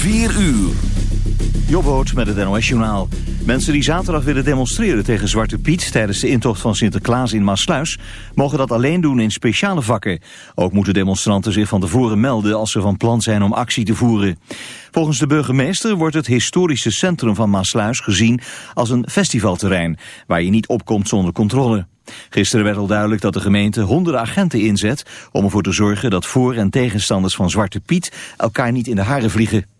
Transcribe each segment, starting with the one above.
4 uur. Jobboot met het NOS Journaal. Mensen die zaterdag willen demonstreren tegen Zwarte Piet... tijdens de intocht van Sinterklaas in Maasluis... mogen dat alleen doen in speciale vakken. Ook moeten demonstranten zich van tevoren melden... als ze van plan zijn om actie te voeren. Volgens de burgemeester wordt het historische centrum van Maasluis gezien... als een festivalterrein, waar je niet opkomt zonder controle. Gisteren werd al duidelijk dat de gemeente honderden agenten inzet... om ervoor te zorgen dat voor- en tegenstanders van Zwarte Piet... elkaar niet in de haren vliegen.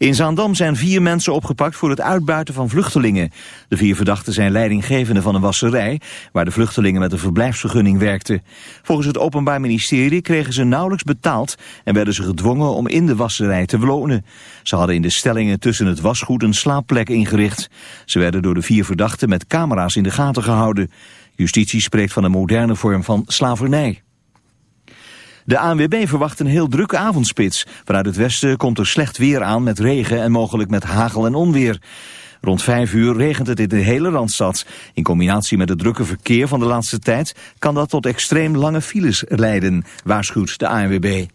In Zaandam zijn vier mensen opgepakt voor het uitbuiten van vluchtelingen. De vier verdachten zijn leidinggevenden van een wasserij... waar de vluchtelingen met een verblijfsvergunning werkten. Volgens het Openbaar Ministerie kregen ze nauwelijks betaald... en werden ze gedwongen om in de wasserij te wonen. Ze hadden in de stellingen tussen het wasgoed een slaapplek ingericht. Ze werden door de vier verdachten met camera's in de gaten gehouden. Justitie spreekt van een moderne vorm van slavernij. De ANWB verwacht een heel drukke avondspits. Vanuit het westen komt er slecht weer aan met regen en mogelijk met hagel en onweer. Rond vijf uur regent het in de hele Randstad. In combinatie met het drukke verkeer van de laatste tijd... kan dat tot extreem lange files leiden, waarschuwt de ANWB.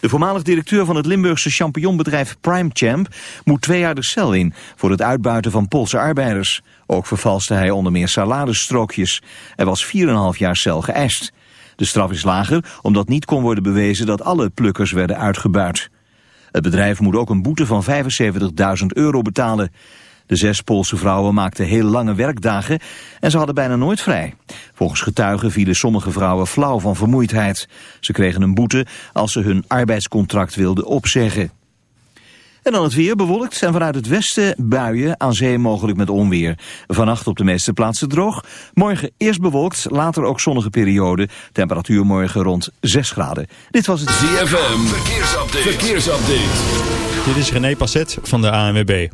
De voormalig directeur van het Limburgse champignonbedrijf Primechamp moet twee jaar de cel in voor het uitbuiten van Poolse arbeiders. Ook vervalste hij onder meer saladesstrookjes. Er was 4,5 jaar cel geëist. De straf is lager omdat niet kon worden bewezen dat alle plukkers werden uitgebuit. Het bedrijf moet ook een boete van 75.000 euro betalen. De zes Poolse vrouwen maakten heel lange werkdagen en ze hadden bijna nooit vrij. Volgens getuigen vielen sommige vrouwen flauw van vermoeidheid. Ze kregen een boete als ze hun arbeidscontract wilden opzeggen. En dan het weer bewolkt en vanuit het westen buien aan zee mogelijk met onweer. Vannacht op de meeste plaatsen droog. Morgen eerst bewolkt, later ook zonnige periode. Temperatuur morgen rond 6 graden. Dit was het ZFM. Verkeersupdate. Verkeersupdate. Dit is René Passet van de ANWB.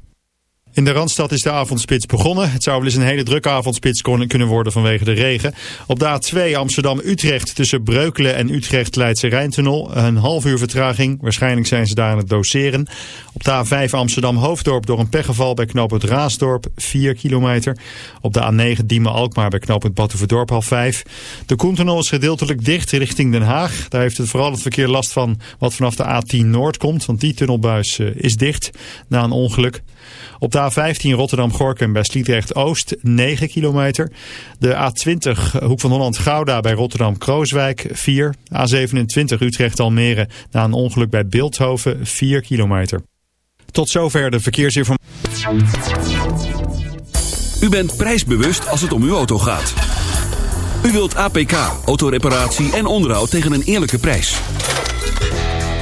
In de Randstad is de avondspits begonnen. Het zou wel eens een hele drukke avondspits kunnen worden vanwege de regen. Op de A2 Amsterdam-Utrecht tussen Breukelen en Utrecht-Leidse Rijntunnel. Een half uur vertraging. Waarschijnlijk zijn ze daar aan het doseren. Op de A5 Amsterdam-Hoofddorp door een pechgeval bij knooppunt Raasdorp 4 kilometer. Op de A9 Diemen-Alkmaar bij knooppunt Batuverdorp half 5. De Koentunnel is gedeeltelijk dicht richting Den Haag. Daar heeft het vooral het verkeer last van wat vanaf de A10 Noord komt. Want die tunnelbuis eh, is dicht na een ongeluk. Op de A15 Rotterdam-Gorkum bij Sliedrecht-Oost 9 kilometer. De A20 Hoek van Holland-Gouda bij Rotterdam-Krooswijk 4. A27 Utrecht-Almere na een ongeluk bij Beeldhoven 4 kilometer. Tot zover de verkeersinformatie. U bent prijsbewust als het om uw auto gaat. U wilt APK, autoreparatie en onderhoud tegen een eerlijke prijs.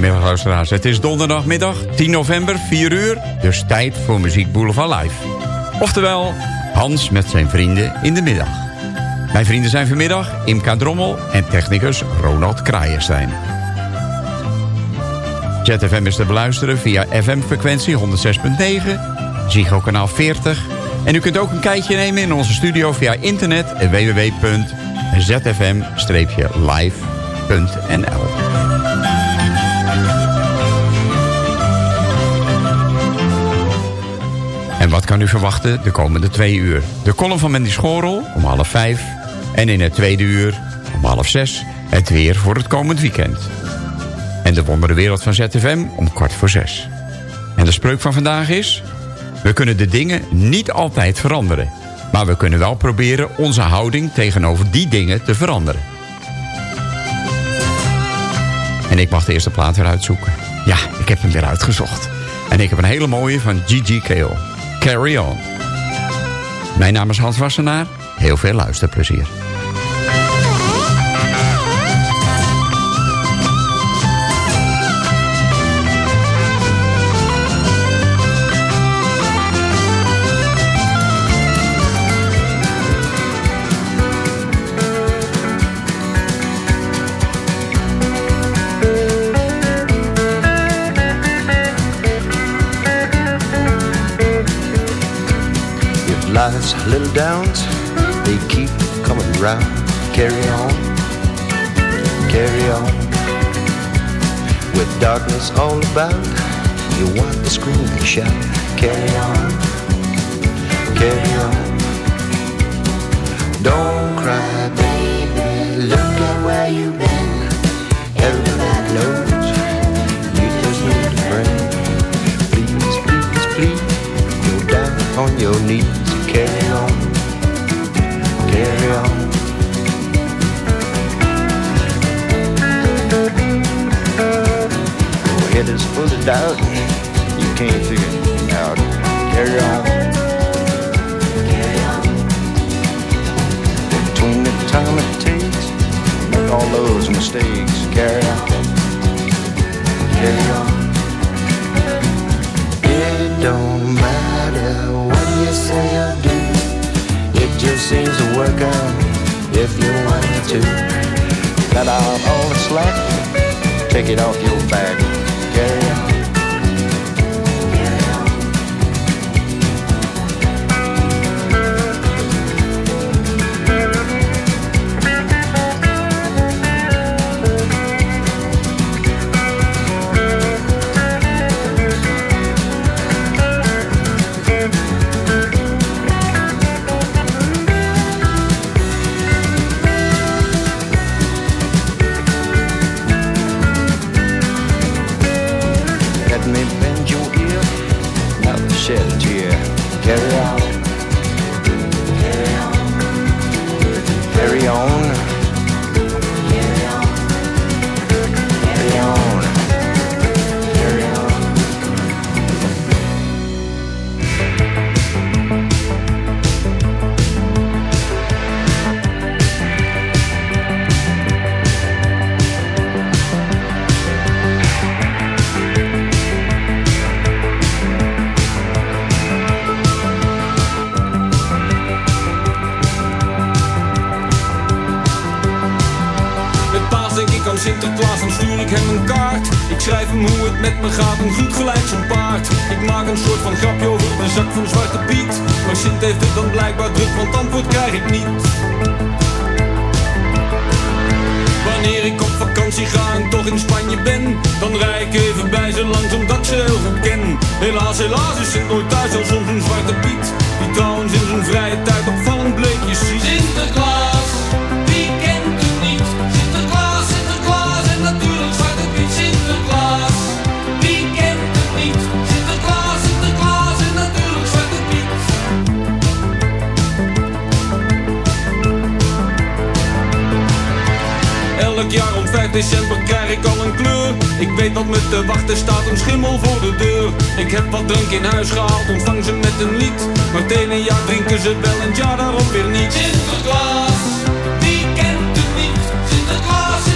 Goedemiddag luisteraars, het is donderdagmiddag 10 november, 4 uur, dus tijd voor Muziek Boulevard Live. Oftewel, Hans met zijn vrienden in de middag. Mijn vrienden zijn vanmiddag Imka Drommel en technicus Ronald Kraaienstein. ZFM is te beluisteren via FM-frequentie 106.9, Ziggo kanaal 40... en u kunt ook een kijkje nemen in onze studio via internet www.zfm-live.nl En wat kan u verwachten de komende twee uur? De column van Mandy Schorel om half vijf. En in het tweede uur om half zes het weer voor het komend weekend. En de wondere wereld van ZFM om kwart voor zes. En de spreuk van vandaag is... We kunnen de dingen niet altijd veranderen. Maar we kunnen wel proberen onze houding tegenover die dingen te veranderen. En ik mag de eerste plaat weer uitzoeken. Ja, ik heb hem weer uitgezocht. En ik heb een hele mooie van Gigi Kale. Carry On. Mijn naam is Hans Wassenaar. Heel veel luisterplezier. Little downs, they keep coming round. Carry on, carry on. With darkness all about, you want to scream and shout. Carry on, carry on. Don't cry, baby. Look at where you've been. Everybody knows you just need a friend. Please, please, please, go down on your knees. Full of doubt. You can't figure it out. Carry on. Carry on. Between the time it takes, make all those mistakes. Carry on. Carry on. It don't matter what you say or do. It just seems to work out if you want it to. Cut out all the slack, take it off your back. Gehaald, ontvang ze met een lied Maar het ene jaar drinken ze wel en jaar daarop weer niet Sinterklaas, wie kent het niet? Sinterklaas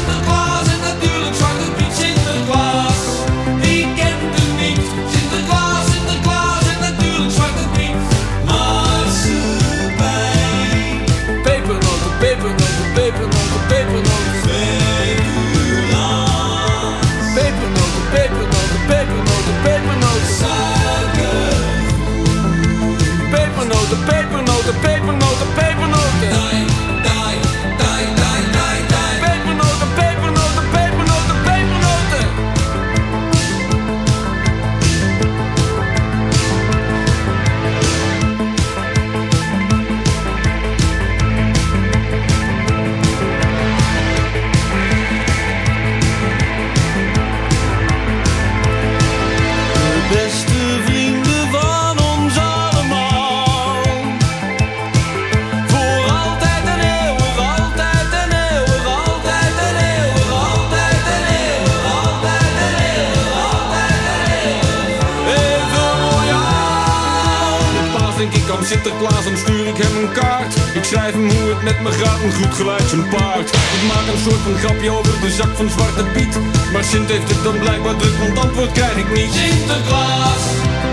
Sinterklaas, dan stuur ik hem een kaart. Ik schrijf hem hoe het met me gaat, een goed gelijk zijn paard. Ik maak een soort van grapje over de zak van Zwarte Piet. Maar Sint heeft het dan blijkbaar druk, want antwoord krijg ik niet. Sinterklaas,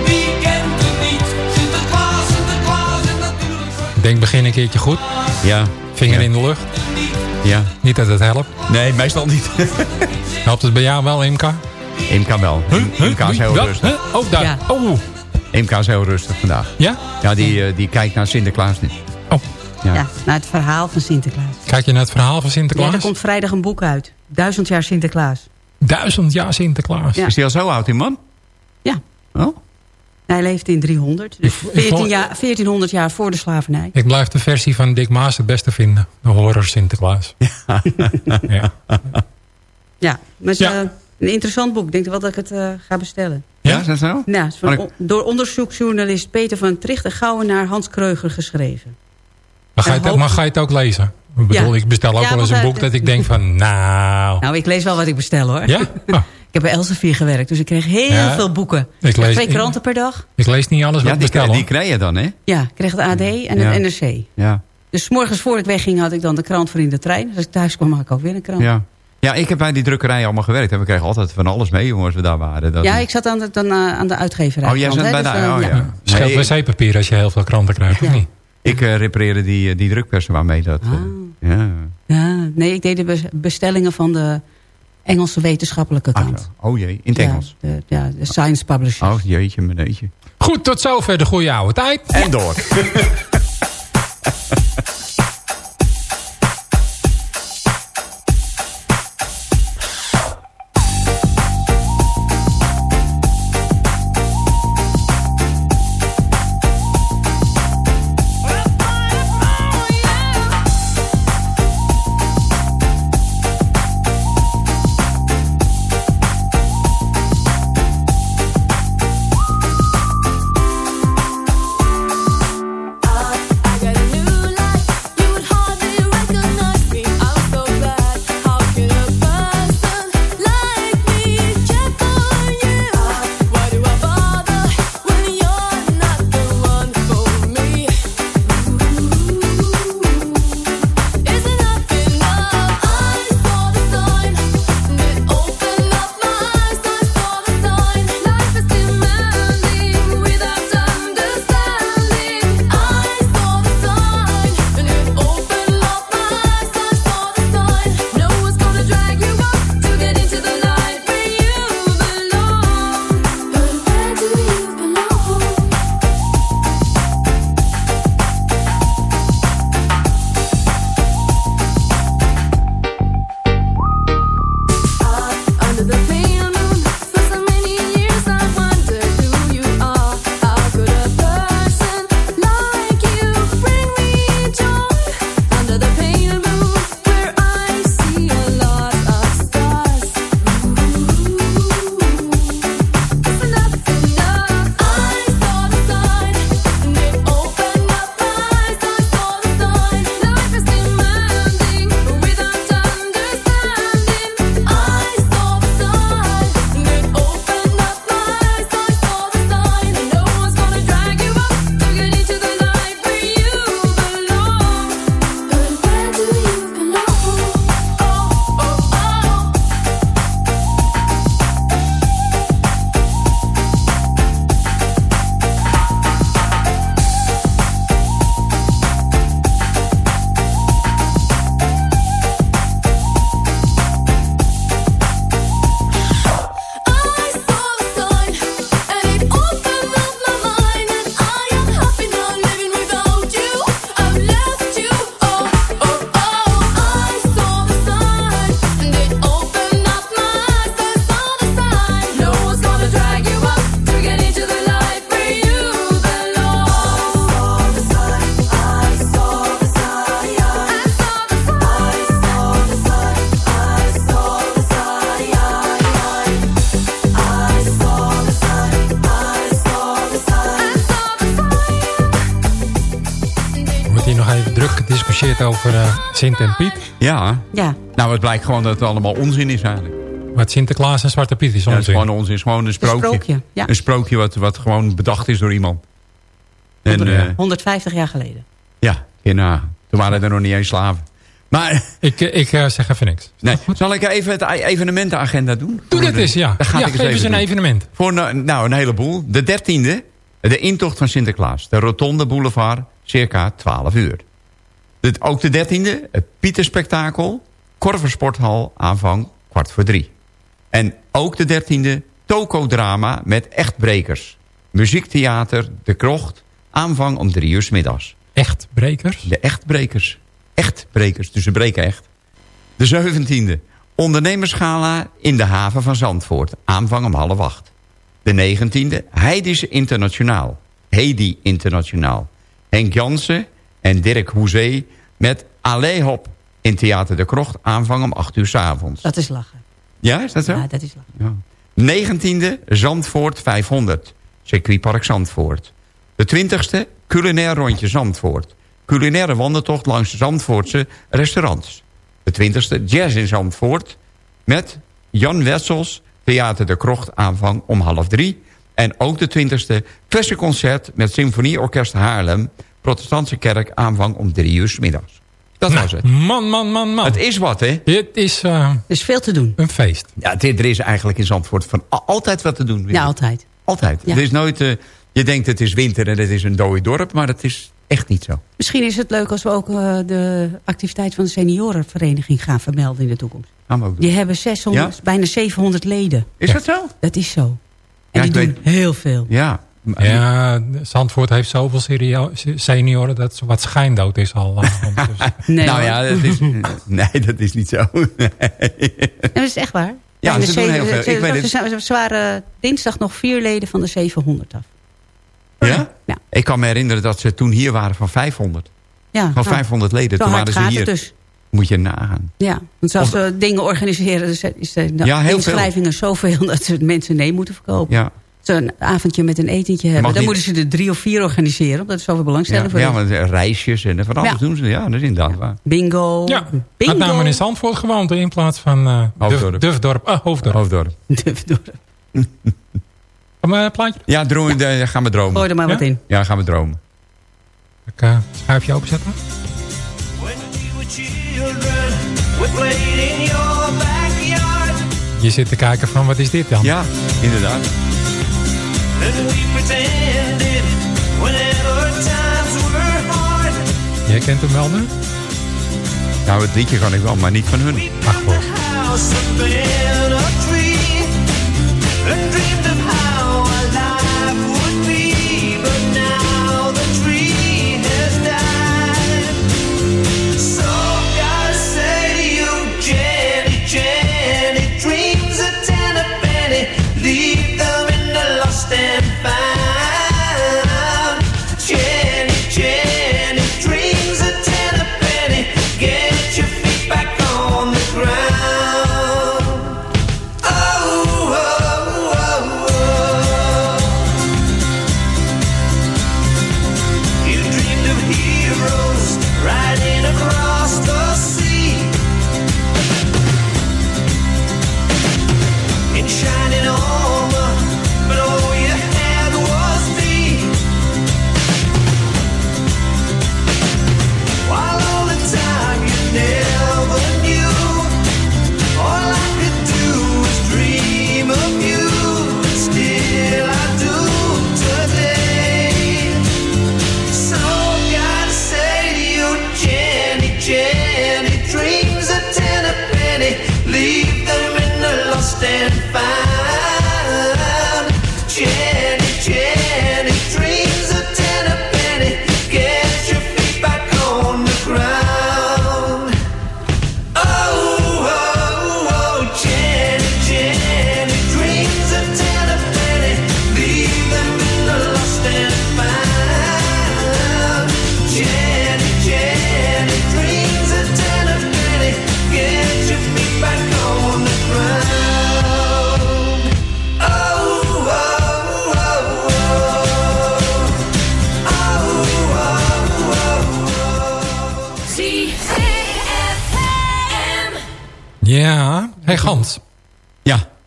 wie kent het niet? Sinterklaas, Sinterklaas en natuurlijk Denk begin een keertje goed. Ja. Vinger Ja. in de lucht. Ja. Niet dat het helpt. Nee, meestal niet. Helpt het bij jou wel, Imka? Imka wel. Imka is heel rustig. Huh? Oh, daar. Ja. Oh, Imka is heel rustig vandaag. ja? Ja, die, eh, die kijkt naar Sinterklaas nu. Oh, Ja. Ja, naar het verhaal van Sinterklaas. kijk je naar het verhaal van Ja, Sinterklaas? er komt vrijdag een boek uit. Duizend jaar Sinterklaas. Duizend jaar Sinterklaas. Ja. Is die al zo oud, die man? Ja. Oh? Hij leeft in 300. Dus Ik- ik 14 vond- jaar, 1400 jaar voor de slavernij. Ik blijf de versie van Dick Maas het beste vinden. De horror Sinterklaas. Ja. Ja, maar het is Ja. eh, een interessant boek. Ik denk wel dat ik het eh, ga bestellen. Ja, is dat zo? Het is van door onderzoeksjournalist Peter van Tricht en Gouwenaar Hans Kreuger geschreven. Maar, ga je het, maar ga je het ook lezen? Ik bedoel, Ja. ik bestel ook Ja, wel eens een want, boek eh, dat ik denk van, nou... Nou, ik lees wel wat ik bestel hoor. Ja? Oh, Ik heb bij Elsevier gewerkt, dus ik kreeg heel Ja. veel boeken. Ik lees- Twee kranten per dag. ik lees niet alles wat ik die, bestel. die hoor. krijg je dan, hè? Ja, ik kreeg het AD en het NRC. Ja. Dus 's morgens voor ik wegging had ik dan de krant voor in de trein. Dus als ik thuis kwam had ik ook weer een krant. Ja, Ja. Ja, ik heb bij die drukkerij allemaal gewerkt. En we kregen altijd van alles mee, jongens, als we daar waren. Dat ik zat aan de, dan, eh, aan de uitgeverij. Oh, jij zat bij de... dus, eh, oh, ja. Scheelt wc-papier als je heel veel kranten krijgt, of Ja. niet? ik eh, repareerde die, eh, die drukpersen waarmee dat... eh, Ah. ja. Ja, nee, ik deed de bes- bestellingen van de Engelse wetenschappelijke Ah, kant. oh jee, in het Ja, Engels. de, ja, de science publishers. Oh jeetje, meneetje. Goed, tot zover de goede oude tijd. En door. over eh, Sint en Piet. Ja. Ja, Nou, het blijkt gewoon dat het allemaal onzin is eigenlijk. Wat Sinterklaas en Zwarte Piet is Ja, het is onzin. gewoon onzin. Het is gewoon een sprookje. sprookje, ja. Een sprookje wat, wat gewoon bedacht is door iemand. En, Honderd- eh, 150 jaar geleden. ja, ja, toen waren er nog niet eens slaven. Maar, Ik, ik zeg even niks. nee, zal ik even het evenementenagenda doen? Doe dat eens, ja. Ga ja ik geef eens even een doen. evenement. Voor nou, nou, een heleboel. De dertiende, de intocht van Sinterklaas. De Rotonde Boulevard, circa 12 uur. De, ook de dertiende, het Pieterspektakel. Korversporthal, aanvang kwart voor drie. En ook de dertiende, Toko-drama met echtbrekers. Muziektheater De Krocht, aanvang om drie uur 's middags. Echt brekers. De echtbrekers. Echtbrekers, dus ze breken echt. De zeventiende. Ondernemerschala in de haven van Zandvoort. Aanvang om half acht. De negentiende. Heidische Internationaal. Heidi Internationaal. Henk Jansen en Dirk Hoezee met Allee Hop in Theater de Krocht. Aanvang om acht uur 's avonds. Dat is lachen. Ja, is dat zo? Ja, dat is lachen. Ja. 19e Zandvoort 500. Circuitpark Zandvoort. De 20e culinair rondje Zandvoort. Culinaire wandeltocht langs de Zandvoortse restaurants. De 20e Jazz in Zandvoort. Met Jan Wessels, Theater de Krocht aanvang om half drie. En ook de 20e Fessenconcert met Symfonieorkest Haarlem. Protestantse kerk aanvang om drie uur 's middags. Dat was het. Man, man, man, man. Het is wat, hè? Het is eh, Er is veel te doen. een feest. Ja, het- er is eigenlijk in Zandvoort van altijd wat te doen. Ja, altijd. Altijd. Ja. Het is nooit, eh, je denkt het is winter en het is een dooi dorp, maar dat is echt niet zo. Misschien is het leuk als we ook eh, de activiteit van de seniorenvereniging gaan vermelden in de toekomst. Gaan we ook doen. Die hebben 600, Ja? bijna 700 leden. Is dat zo? Dat is zo. En Ja, die doen heel veel. Ja. Ja, Zandvoort heeft zoveel senioren dat ze wat schijndood is al. eh, ondertussen. Nee, nou ja, dat is, nee, dat is niet zo. Nee, dat is echt waar. Ja, ze doen heel veel. Ik weet het. Ze, ze waren dinsdag nog vier leden van de 700 af. Ja? Ja. Ik kan me herinneren dat ze toen hier waren van 500. Ja, Van nou, 500 leden. Zo Toen waren ze hier. dus. Moet je nagaan. Ja, want als we dingen organiseren, is de, is de Ja, heel inschrijvingen zoveel dat ze mensen nee moeten verkopen. Ja. Een avondje met een etentje hebben, dan niet- moeten ze er drie of vier organiseren, omdat er zoveel Ja, belangstelling voor ja want eh, reisjes en van alles Ja. doen ze. Ja, dat is inderdaad waar. Bingo. ja, Bingo. had namelijk in Zandvoort gewoond in plaats van eh Hoofddorp. Duf- Dufdorp. Ah, Hoofddorp. Hoofddorp. Kom, eh, plaatje. Ja, droom, gaan we dromen. Gooi er maar Ja? wat in. Ja, gaan we dromen. Ik uh, schuifje openzetten. Je zit te kijken van wat is dit dan? Ja, inderdaad. Jij kent hem wel nu? Nou, het liedje kan ik wel, maar niet van hun. Built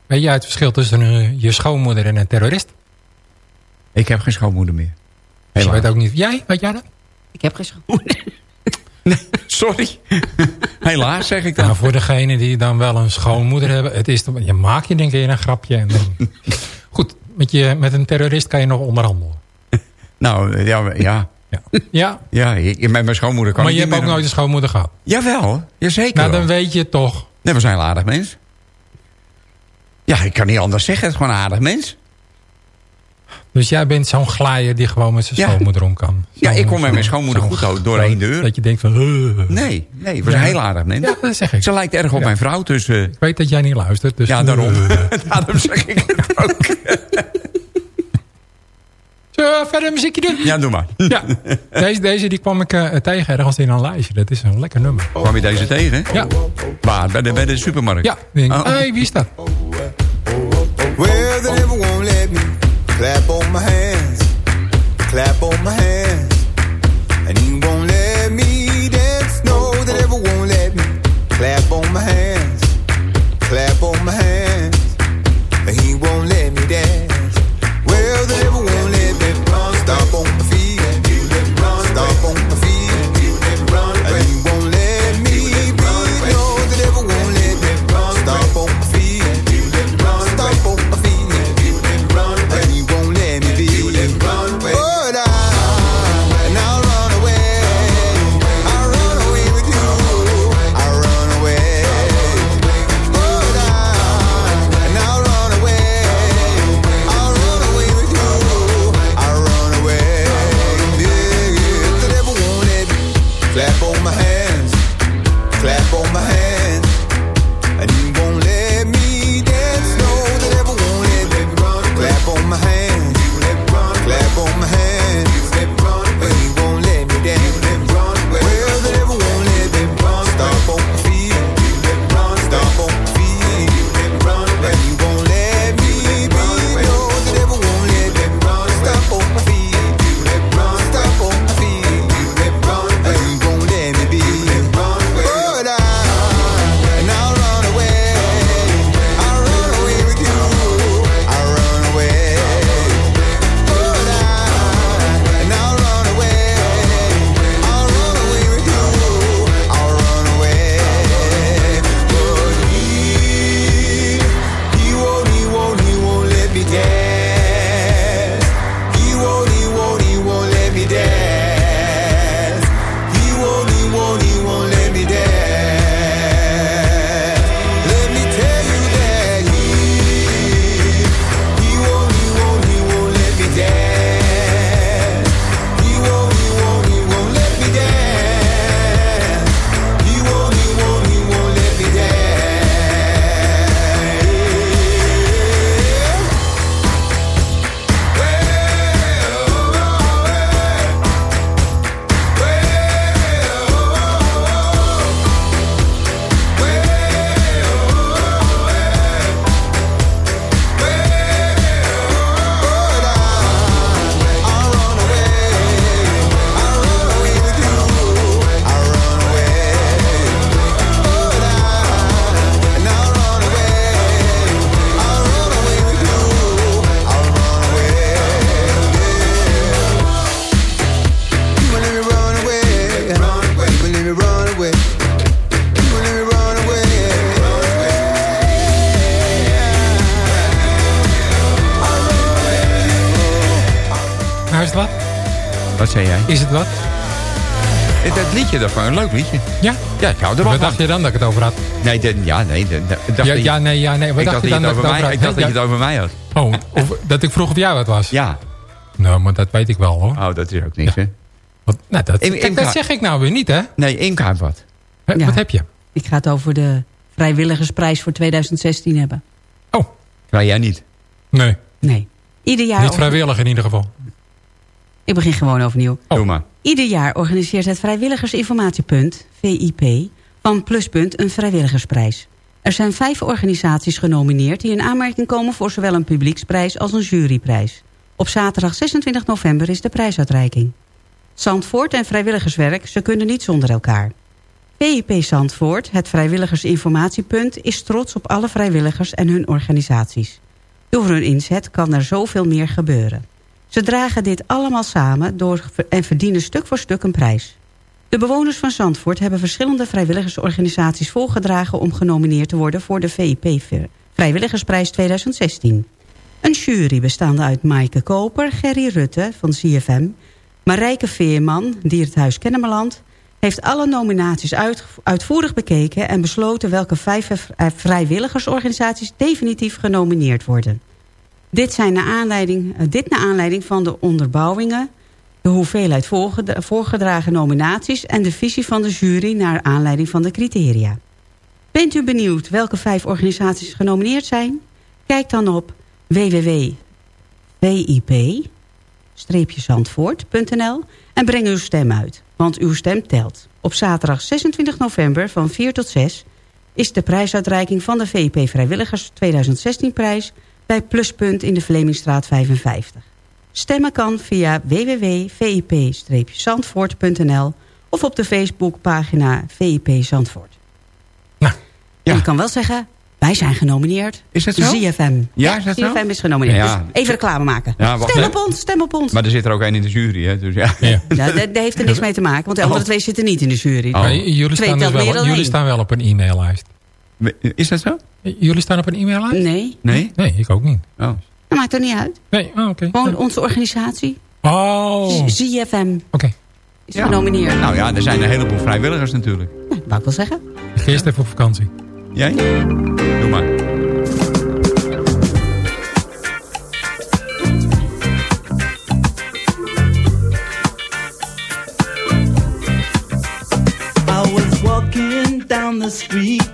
weet jij het verschil tussen je schoonmoeder en een terrorist? ik heb geen schoonmoeder meer. Je Helaas. weet ook niet. Jij, weet jij dat? Ik heb geen schoenen. Sorry. Helaas, zeg ik dan. Nou, voor degenen die dan wel een schoonmoeder hebben. Het is, je maakt je denk ik een grapje. En dan, goed, met, je, met een terrorist kan je nog onderhandelen. Nou, ja, ja. Ja, ja ik, met mijn schoonmoeder kan maar ik je hebt ook nooit een schoonmoeder gehad. Jawel, jazeker Nou, wel. dan weet je toch. Nee, we zijn een aardig mens. Ja, ik kan niet anders zeggen. Het is gewoon een aardig mens. Dus jij bent zo'n glaaier die gewoon met zijn Ja. schoonmoeder om kan. Ja, ik kom met mijn schoonmoeder goed uit, doorheen de deur. Dat je denkt van... uh. Nee, nee, we zijn Ja. heel aardig mens. Ja, dat zeg ik. Ze lijkt erg op Ja. mijn vrouw, dus... eh, Ik weet dat jij niet luistert. Dus ja, daarom. Uh. daarom zeg ik het ook. Zullen we verder een muziekje doen? Ja, doe maar. Ja, deze, deze die kwam ik eh, tegen ergens in een lijstje. Dat is een lekker nummer. Kwam je deze tegen? Ja, Waar? Bij de, bij de supermarkt? ja. Denk, Oh. hey, wie is dat? Well, the devil won't let me clap on Is het wat? Het, het liedje daarvan, een leuk liedje. Ja? Ja, ik hou er wel Wat dacht je dan dat ik het over had? Nee, de- ja, nee. de- dacht Ja, je- ja, nee, ja, nee. Wat ik dacht je dat je dan het dat ik over het over ik had? dacht dat je het over mij had. Oh, of dat ik vroeg of jij wat was? Ja. Nou, maar dat weet ik wel hoor. Oh, dat is ook niks, hè? Wat, nou, dat, kijk, dat zeg ik nou weer niet, hè? Nee, Imka heeft wat. Ja. Wat heb je? Ik ga het over de vrijwilligersprijs voor 2016 hebben. Oh, Krijg jij niet. nee. Nee. Ieder jaar... Niet vrijwillig in ieder geval. Ik begin gewoon overnieuw. Oh. Doe maar. Ieder jaar organiseert het Vrijwilligersinformatiepunt, VIP, van Pluspunt een vrijwilligersprijs. Er zijn vijf organisaties genomineerd die in aanmerking komen voor zowel een publieksprijs als een juryprijs. Op zaterdag 26 november is de prijsuitreiking. Zandvoort en vrijwilligerswerk, ze kunnen niet zonder elkaar. VIP Zandvoort, het vrijwilligersinformatiepunt... is trots op alle vrijwilligers en hun organisaties. Door hun inzet kan er zoveel meer gebeuren. Ze dragen dit allemaal samen door en verdienen stuk voor stuk een prijs. De bewoners van Zandvoort hebben verschillende vrijwilligersorganisaties voorgedragen... om genomineerd te worden voor de VIP Vrijwilligersprijs 2016. Een jury bestaande uit Maaike Koper, Gerry Rutte van CFM... Marijke Veerman, Dierenthuis Kennemerland... heeft alle nominaties uit, uitvoerig bekeken... en besloten welke vijf eh, vrijwilligersorganisaties definitief genomineerd worden. Dit, zijn naar aanleiding, eh, dit naar aanleiding van de onderbouwingen... de hoeveelheid voorgedragen nominaties... en de visie van de jury naar aanleiding van de criteria. Bent u benieuwd welke vijf organisaties genomineerd zijn? Kijk dan op www.vip-zandvoort.nl en breng uw stem uit, want uw stem telt. Op zaterdag 26 november van 4 tot 6 is de prijsuitreiking van de VIP Vrijwilligers 2016 prijs bij Pluspunt in de Vlemingstraat 55. Stemmen kan via www.vip-zandvoort.nl of op de Facebookpagina VIP Zandvoort. Nou, ja. En ik kan wel zeggen, wij zijn genomineerd. Is dat zo? ZFM. Ja, is dat zo? ZFM is genomineerd. Ja. Dus even reclame maken. Ja, wacht, stem hè? op ons, stem op ons. Maar er zit er ook één in de jury, hè? Dus ja. Ja. Ja, dat, dat heeft er niks mee te maken, want de andere Oh. twee zitten niet in de jury. Oh. Jullie, staan dus wel, jullie staan wel op een e-maillijst. Is dat zo? Jullie staan op een e-maillijst? Nee, Nee? Nee, ik ook niet. Oh. dat maakt er niet uit. Nee, oh, oké. Gewoon onze organisatie, Oh, ZFM, oké. is genomineerd. Nou ja, er zijn een heleboel vrijwilligers natuurlijk. Ja, wou ik wel zeggen. Eerst even op vakantie. Jij? Doe maar. I was walking down the street,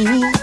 Ooh.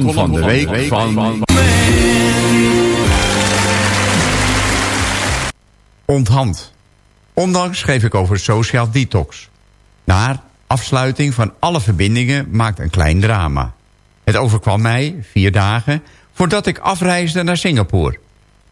Column van de week van... Onthand. Ondanks schreef ik over social detox. Naar afsluiting van alle verbindingen maakt een klein drama. Het overkwam mij, vier dagen, voordat ik afreisde naar Singapore.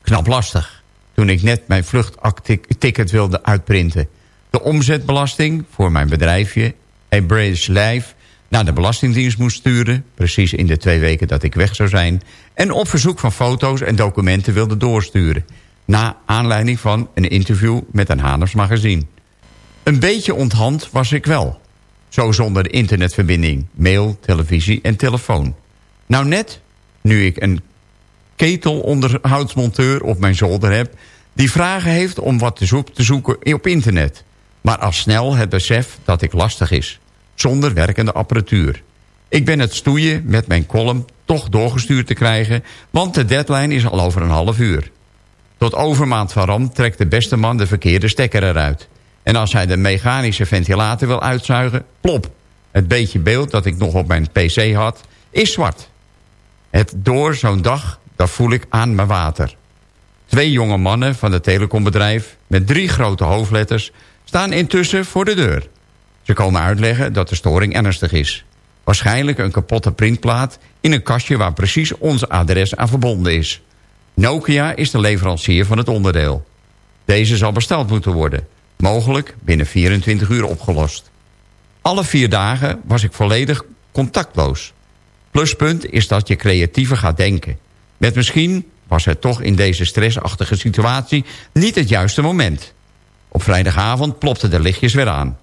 Knap lastig, toen ik net mijn vluchtticket wilde uitprinten. De omzetbelasting voor mijn bedrijfje, Embrace Life naar de Belastingdienst moest sturen... precies in de twee weken dat ik weg zou zijn... en op verzoek van foto's en documenten wilde doorsturen... na aanleiding van een interview met een Haners magazine. Een beetje onthand was ik wel. Zo zonder internetverbinding, mail, televisie en telefoon. Nou net, nu ik een ketelonderhoudsmonteur op mijn zolder heb... die vragen heeft om wat te, zoek, te zoeken op internet... maar al snel het besef dat ik lastig is zonder werkende apparatuur. Ik ben het stoeien met mijn column toch doorgestuurd te krijgen... want de deadline is al over een half uur. Tot overmaand van ram trekt de beste man de verkeerde stekker eruit. En als hij de mechanische ventilator wil uitzuigen, plop. Het beetje beeld dat ik nog op mijn pc had, is zwart. Het door zo'n dag, dat voel ik aan mijn water. Twee jonge mannen van het telecombedrijf met drie grote hoofdletters... staan intussen voor de deur. Ze komen uitleggen dat de storing ernstig is. Waarschijnlijk een kapotte printplaat in een kastje waar precies ons adres aan verbonden is. Nokia is de leverancier van het onderdeel. Deze zal besteld moeten worden. Mogelijk binnen 24 uur opgelost. Alle vier dagen was ik volledig contactloos. Pluspunt is dat je creatiever gaat denken. Met misschien was het toch in deze stressachtige situatie niet het juiste moment. Op vrijdagavond plopten de lichtjes weer aan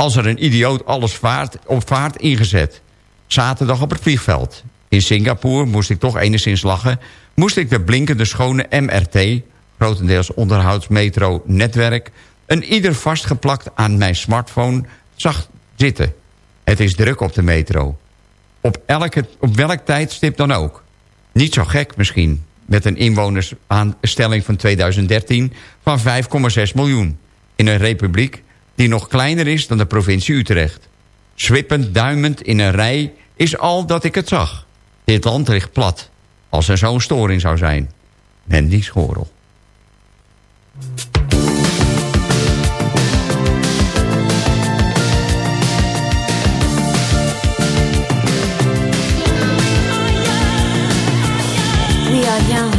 als er een idioot alles vaart, op vaart ingezet. Zaterdag op het vliegveld. In Singapore moest ik toch enigszins lachen. Moest ik de blinkende schone MRT, grotendeels onderhoudsmetro netwerk... een ieder vastgeplakt aan mijn smartphone zag zitten. Het is druk op de metro. Op, elke, op welk tijdstip dan ook. Niet zo gek misschien, met een inwonersaanstelling van 2013 van 5,6 miljoen. In een republiek die nog kleiner is dan de provincie Utrecht. Zwippend, duimend in een rij is al dat ik het zag. Dit land ligt plat, als er zo'n storing zou zijn. Mandy Schorel. We are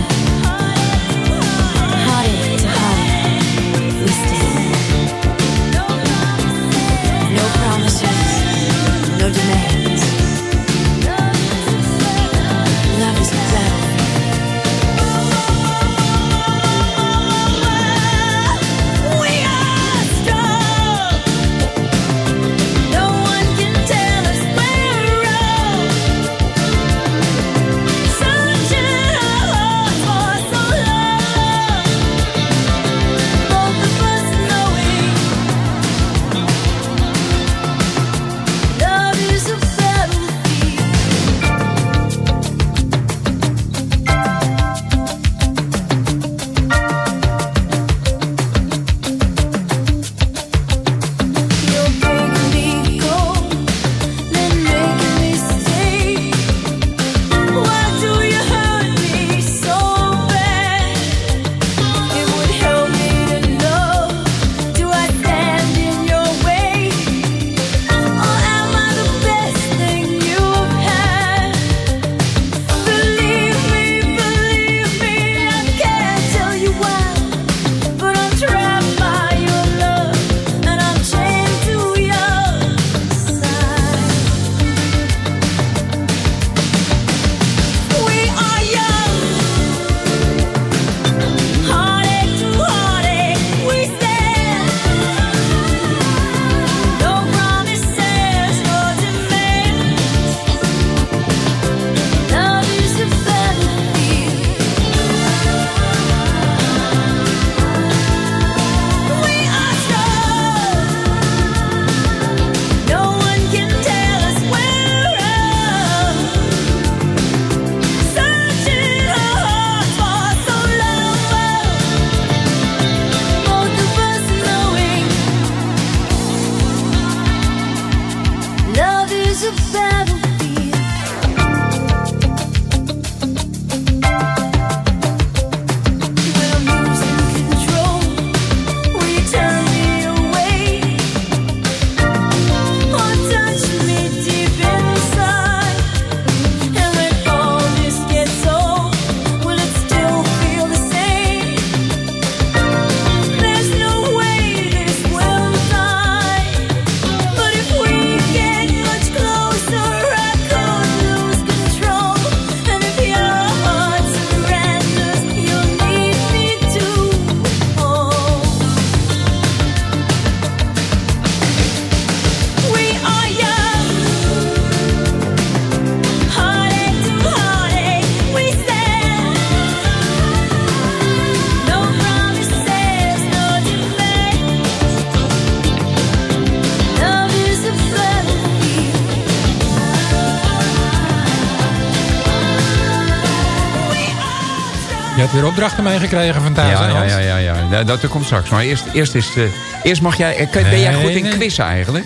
weer opdrachten meegekregen van thuis, ja, ja, ja, ja, Dat komt straks. Maar eerst, eerst, is, eh, eerst mag jij... eh, Ben jij goed in nee. quizzen eigenlijk?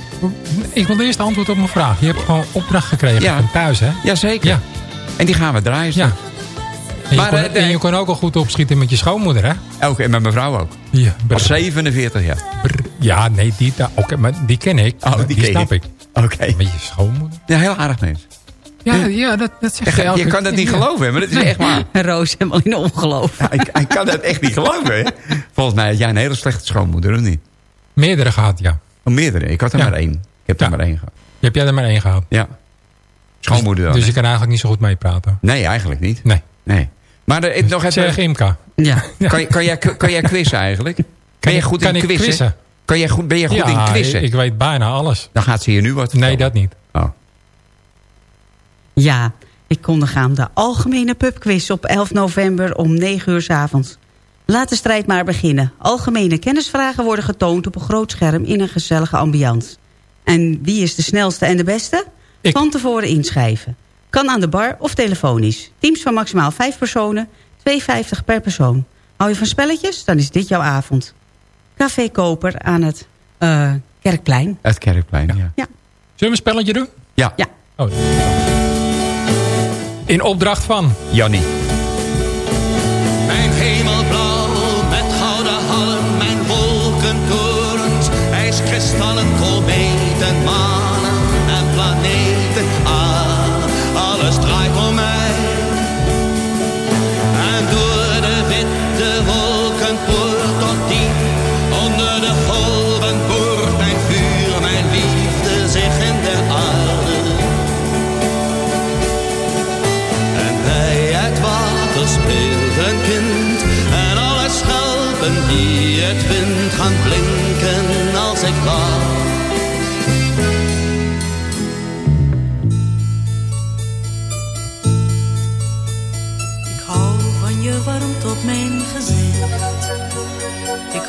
Ik wil eerst antwoord op mijn vraag. Je hebt gewoon opdracht gekregen Ja. van thuis, hè? Jazeker. Ja. En die gaan we draaien. Ja. En, Maar, je, eh, kon, nee. en je kon ook al goed opschieten met je schoonmoeder, hè? Ook, en met mijn vrouw ook. Ja, Al 47 jaar. ja nee, die, oké, maar die ken ik. Oh, die die ken snap je. ik. Oké. Met je schoonmoeder. Ja, heel aardig mens. Ja, ja dat, dat zeg Je, je je kan dat niet geloven, hè, maar dat is echt waar. Roos helemaal in ongeloof. Ja, ik, ik kan dat echt niet geloven. Hè. Volgens mij had jij een hele slechte schoonmoeder, of niet? Meerdere gehad, ja. Oh, meerdere. Ik had er Ja. maar één. Ik heb er maar één gehad. Heb jij er maar één gehad? Ja. Schoonmoeder dan. Dus je kan eigenlijk niet zo goed meepraten. Nee, eigenlijk niet. Nee. Nee. Maar er, nog even... Zeg Imka. Ja. Kan, je- kan, jij, kan jij quizzen eigenlijk? Ben jij ik- goed kan in ik quizzen? quizzen? Kan jij goed, ben je goed ja, in quizzen? Ik, ik weet bijna alles. Dan gaat ze hier nu wat Nee, dat niet. Oh. Ja, ik kondig aan de algemene pubquiz op 11 november om 9 uur 's avonds. Laat de strijd maar beginnen. Algemene kennisvragen worden getoond op een groot scherm in een gezellige ambiance. En wie is de snelste en de beste? Ik. Van tevoren inschrijven. Kan aan de bar of telefonisch. Teams van maximaal 5 personen, 2,50 per persoon. Hou je van spelletjes? Dan is dit jouw avond. Café Koper aan het eh, Kerkplein. Het Kerkplein, ja. Ja. Zullen we een spelletje doen? Ja, Ja. Oh. In opdracht van... Jannie. Mijn hemelblauw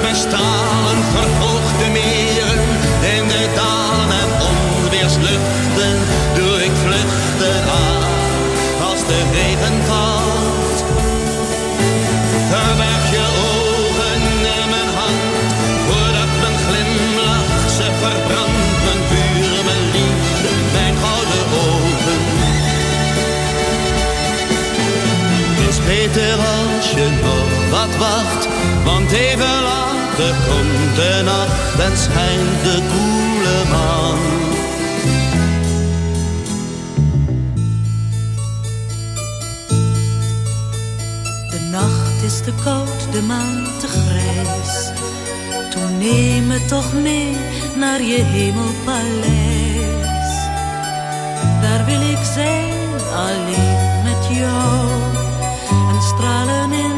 met mijn stalen verhoogde meren. In de dalen en onweersluchten doe ik vluchten aan als de regen valt. Verberg je ogen in mijn hand voordat mijn glimlach ze verbrandt. Mijn vuur, mijn liefde, mijn gouden ogen. Het is beter als je nog wat wacht, want even later komt de nacht en schijnt de koele maan. De nacht is te koud, de maan te grijs. Toen neem me toch mee naar je hemelpaleis. Daar wil ik zijn, alleen met jou. En stralen in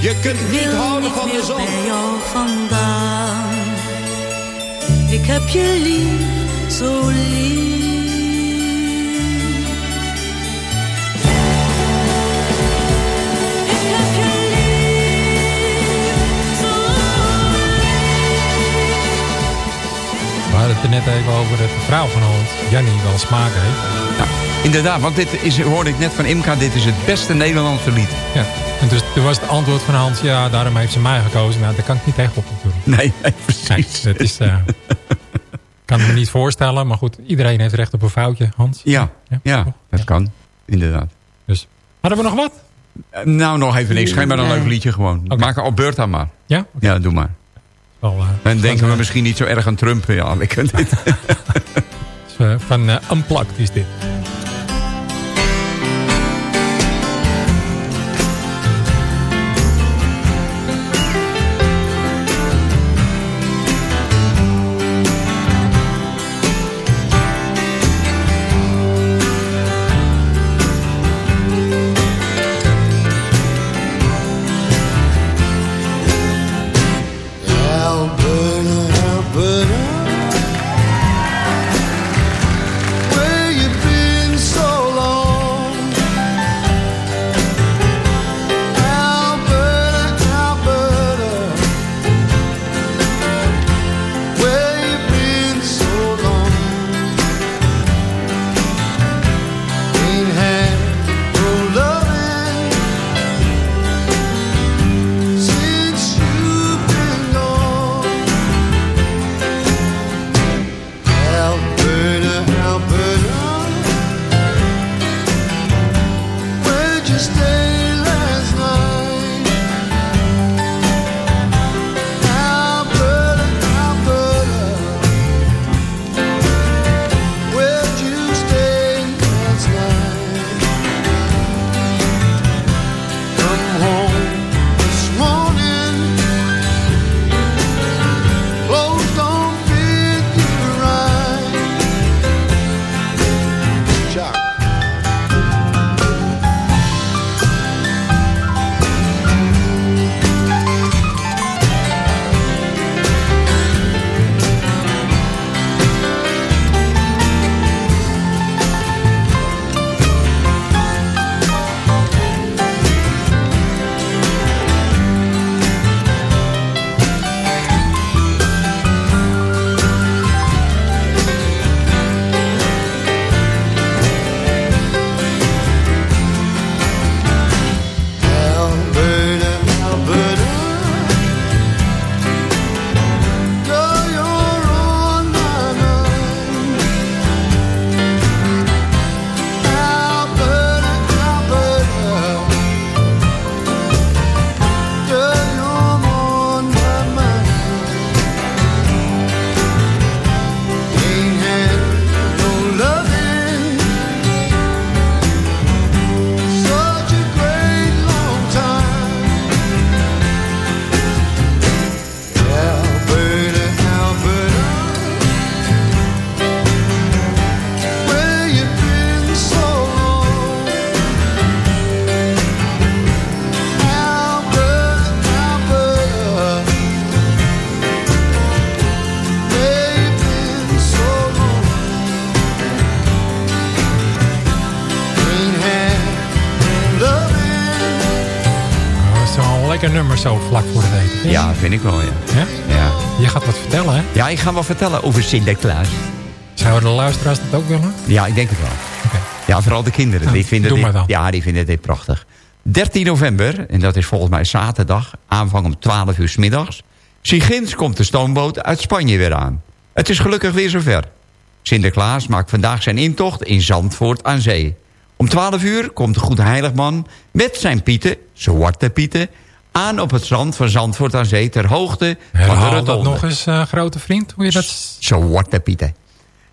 Je kunt niet wil houden van de zon. bij jou vandaan. Ik heb je lief, zo lief. Ik heb je lief, zo We hadden het er net even over dat de vrouw van Holland, Jannie, wel smaak heeft. Ja, inderdaad, want dit is, hoorde ik net van Imka, dit is het beste Nederlandse lied. Ja. En dus toen was het antwoord van Hans, ja, daarom heeft ze mij gekozen. Nou, daar kan ik niet tegenop natuurlijk. Nee, nee precies. dat is, eh, kan me niet voorstellen, maar goed, iedereen heeft recht op een foutje, Hans. Ja, ja, dat kan, inderdaad. Dus, hadden we nog wat? Eh, Nou, nog even niks. Geef maar een leuk liedje gewoon. Maak er op beurt aan maar. Ja? Ja, doe maar. Wel, eh, denken we misschien niet zo erg aan Trump. Ja, ik dit. van eh, Unplugged is dit. Vind ik wel, ja. Ja? ja. Je gaat wat vertellen, hè? Ja, ik ga wel vertellen over Sinterklaas. Zouden de luisteraars dat ook willen? Ja, ik denk het wel. Ja, vooral de kinderen. Nou, die vinden doe dit, maar dan. Ja, die vinden dit prachtig. 13 november, en dat is volgens mij zaterdag, aanvang om 12 uur s middags. Sigins komt de stoomboot uit Spanje weer aan. Het is gelukkig weer zover. Sinterklaas maakt vandaag zijn intocht in Zandvoort aan zee. Om 12 uur komt de Goede Heiligman met zijn pieten, zwarte pieten... aan op het strand van Zandvoort aan zee ter hoogte van de Herhaal dat rotonde. nog eens, eh, grote vriend. Hoe je dat... Zwarte pieten.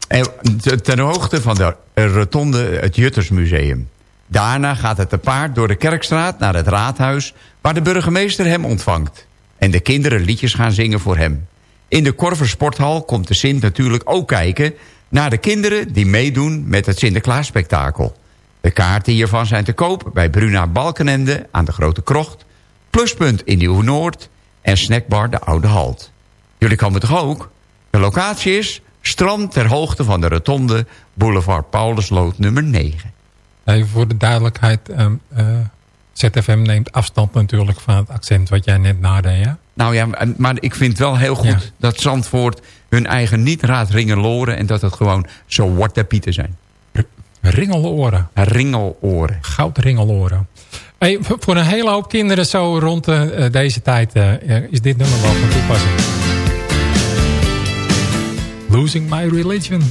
En te- ten hoogte van de rotonde het Juttersmuseum. Daarna gaat het te paard door de Kerkstraat naar het raadhuis... waar de burgemeester hem ontvangt. En de kinderen liedjes gaan zingen voor hem. In de Korver Sporthal komt de Sint natuurlijk ook kijken... naar de kinderen die meedoen met het Sinterklaasspektakel. De kaarten hiervan zijn te koop bij Bruna Balkenende aan de Grote Krocht... Pluspunt in Nieuw-Noord en Snackbar de Oude Halt. Jullie komen toch ook? De locatie is strand ter hoogte van de rotonde Boulevard Paulusloot nummer 9. Even voor de duidelijkheid. ehm, eh, ZFM neemt afstand natuurlijk van het accent wat jij net nadeed. Ja? Nou ja, maar- ik vind wel heel goed dat Zandvoort hun eigen niet raad ringeloren... en dat het gewoon zo Warte Pieten zijn. Ringeloren. Ringeloren. Goudringeloren. Hey, voor een hele hoop kinderen zo rond eh, eh, deze tijd eh, is dit nummer wel van toepassing. Losing My Religion.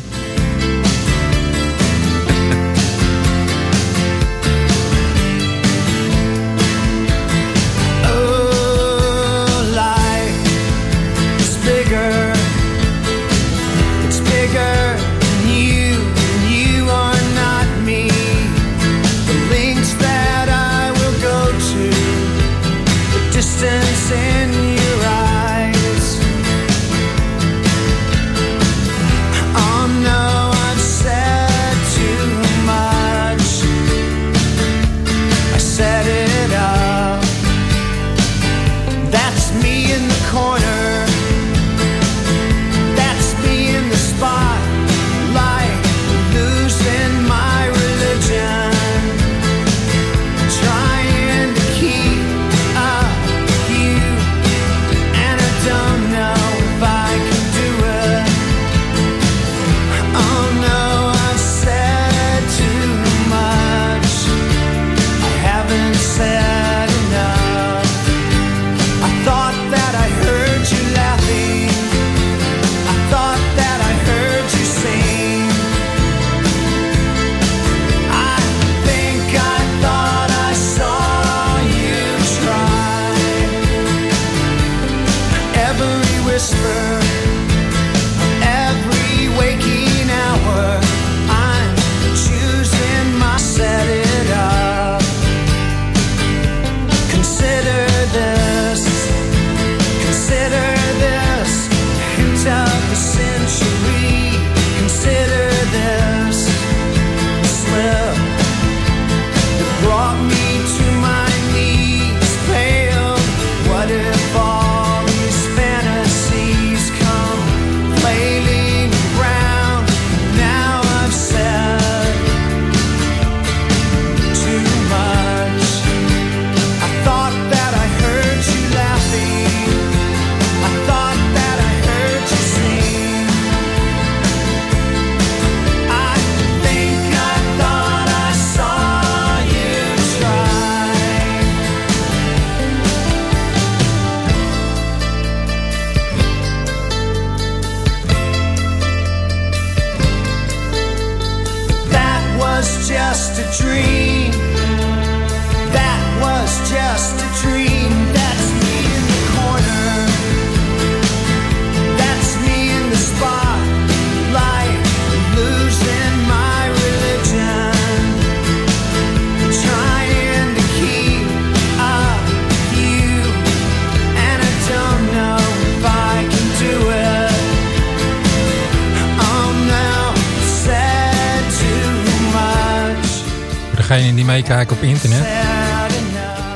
Degenen die meekijken op internet. Eh,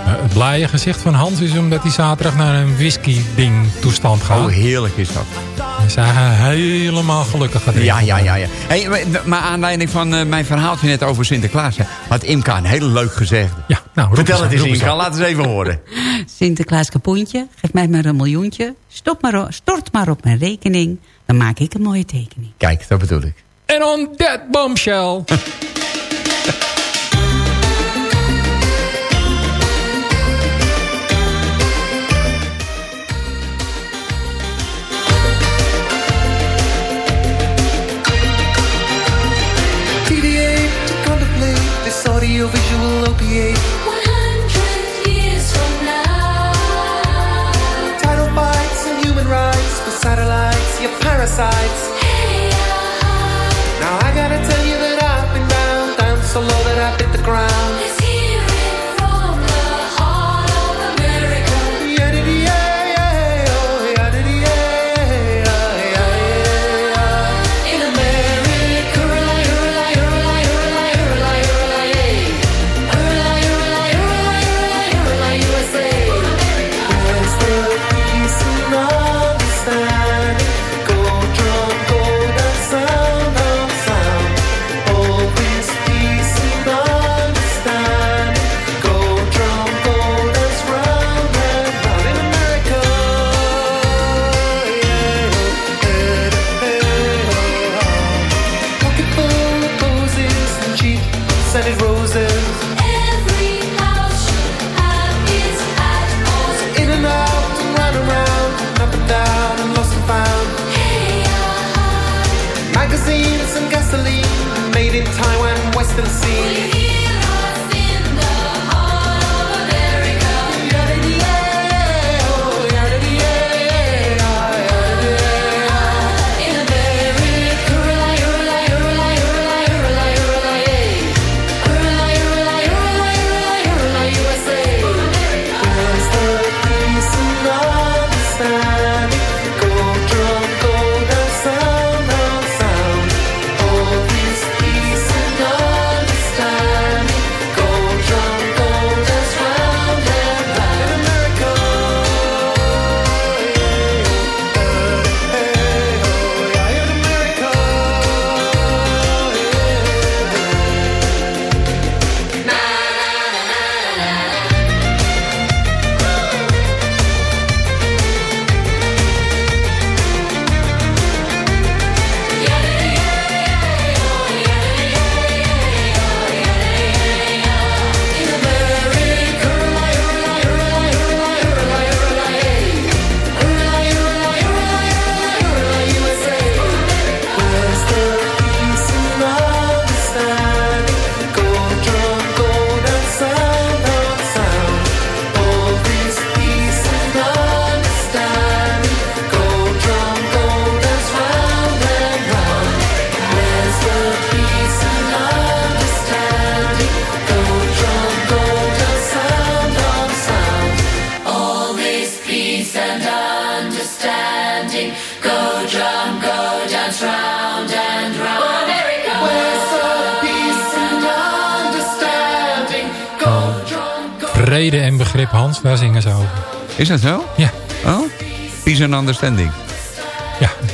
het blije gezicht van Hans is omdat hij zaterdag naar een whisky-ding toestand gaat. Oh, heerlijk is dat. En zij helemaal gelukkig gaat Ja, ja, ja. ja. Hey, maar- aanleiding van eh, mijn verhaaltje net over Sinterklaas... hè, had Imka een heel leuk gezegd. Ja, nou, Vertel het eens, Imka. Laat eens even horen. Sinterklaas kapoentje, geef mij maar een miljoentje. Stop maar, stort maar op mijn rekening. Dan maak ik een mooie tekening. Kijk, dat bedoel ik. En on that bombshell. opiate. 100 years from now. Title fights and human rights for satellites, your parasites. Hey, uh-huh. Now I gotta tell you that I've been down, down so low that I hit the ground. and his rules. And understanding. Go drum, go dance round and round. America. Where's the peace and understanding? Go drum, go Vrede en begrip, Hans, daar zingen ze over. Is dat zo? Ja. Oh? Peace and understanding.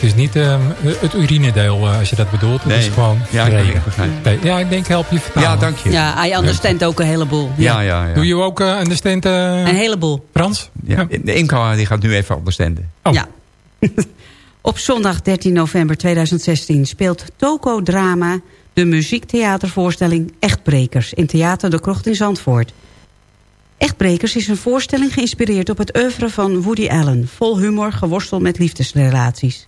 Ja, het is niet ehm, het urinedeel eh, als je dat bedoelt. Het Nee. is gewoon Ja, ik. Nee, Ja, ik denk help je vertalen. Ja, dank je. Ja, hij understandt ook een heleboel. Ja, ja, ja. Doe je ook uh, understand eh, Een heleboel. Frans? ja. De Imka die gaat nu even understanden. Oh. Ja. Op zondag 13 november 2016 speelt Toco Drama... de muziektheatervoorstelling Echtbrekers... in Theater de Krocht in Zandvoort. Echtbrekers is een voorstelling geïnspireerd op het oeuvre van Woody Allen... vol humor, geworstel met liefdesrelaties.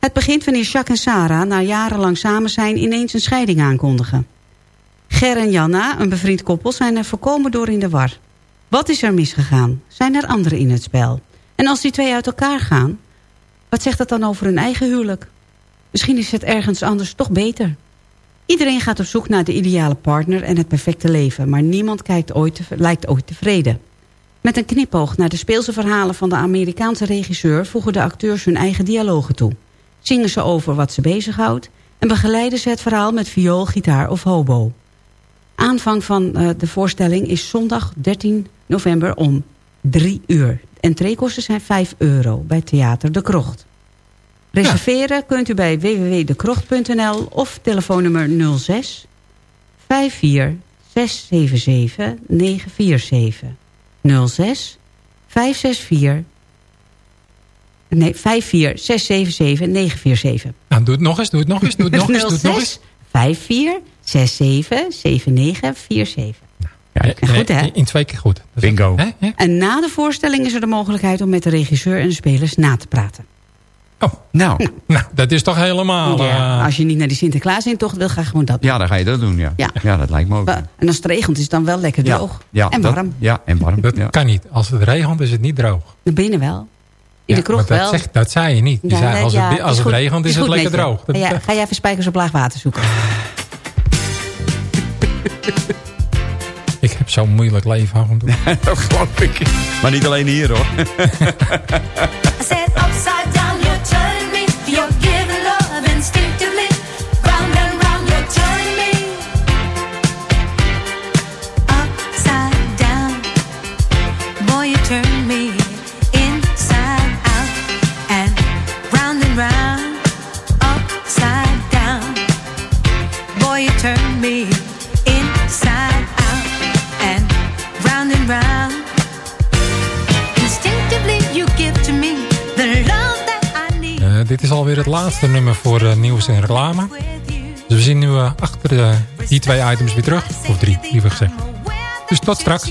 Het begint wanneer Jacques en Sarah na jarenlang samen zijn... ineens een scheiding aankondigen. Ger en Janna, een bevriend koppel, zijn er voorkomen door in de war. Wat is er misgegaan? Zijn er anderen in het spel? En als die twee uit elkaar gaan... wat zegt dat dan over hun eigen huwelijk? Misschien is het ergens anders toch beter. Iedereen gaat op zoek naar de ideale partner en het perfecte leven... maar niemand kijkt ooit lijkt ooit tevreden. Met een knipoog naar de speelse verhalen van de Amerikaanse regisseur... voegen de acteurs hun eigen dialogen toe. Zingen ze over wat ze bezighoudt... en begeleiden ze het verhaal met viool, gitaar of hobo. Aanvang van eh, de voorstelling is zondag 13 november om 3 uur. Entreekosten zijn 5 euro bij Theater De Krocht. Reserveren kunt u bij www.dekrocht.nl of telefoonnummer 06 54 677 947. 06 564 Nee, 54 677 947. Nou, doe het nog eens, doe het nog eens, doe het nog eens, doe het nog eens. 54 67 7947. Ja, Ja, goed, hè? In, in twee keer goed. Dat is- Bingo. Hè? En na de voorstelling is er de mogelijkheid om met de regisseur en de spelers na te praten. Oh, Nou, nou, dat is toch helemaal... Ja, eh, als je niet naar die Sinterklaas-intocht wil, ga gewoon dat doen. ja, dan ga je dat doen, ja. Ja. Ja, dat lijkt me ook. En als het regent is het dan wel lekker droog. ja, en dat- warm. ja, en warm. dat ja. kan niet. Als het regent is het niet droog. Dan ben je wel. In de Ja, kroeg maar wel. dat, zei je niet. Je Ja, zei, als ja, het, als is het goed. regent is, het goed lekker droog. Dat- Ga jij, ga jij even spijkers op laag water zoeken? Ik heb zo'n moeilijk leven af en toe. dat geloof ik. Maar niet alleen hier, hoor. dit is alweer het laatste nummer voor eh, nieuws en reclame. Dus we zien nu eh, achter eh, die twee items weer terug. Of drie, liever gezegd. Dus tot straks.